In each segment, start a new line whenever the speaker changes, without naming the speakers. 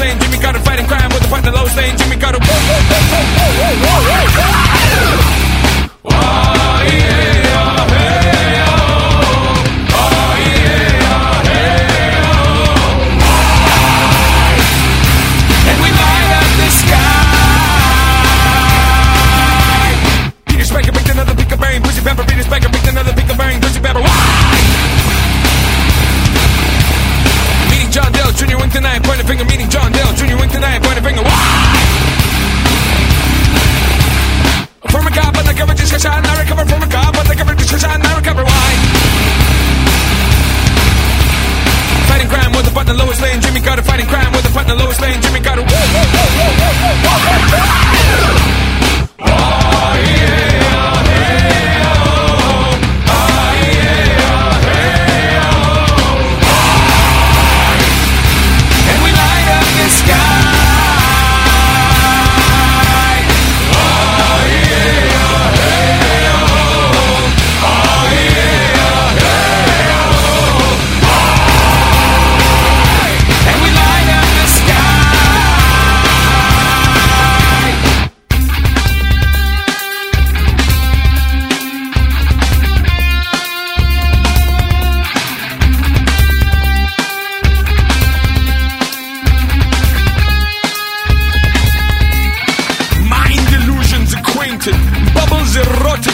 lane. Jimmy Carter fighting crime with a partner low stain.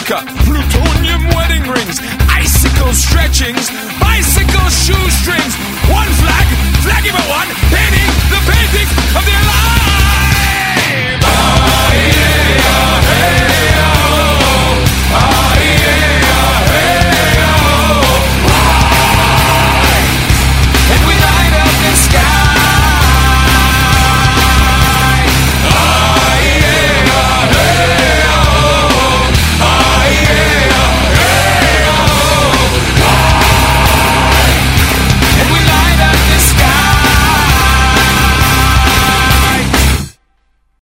Africa, plutonium wedding rings, icicle stretchings, bicycle shoestrings, one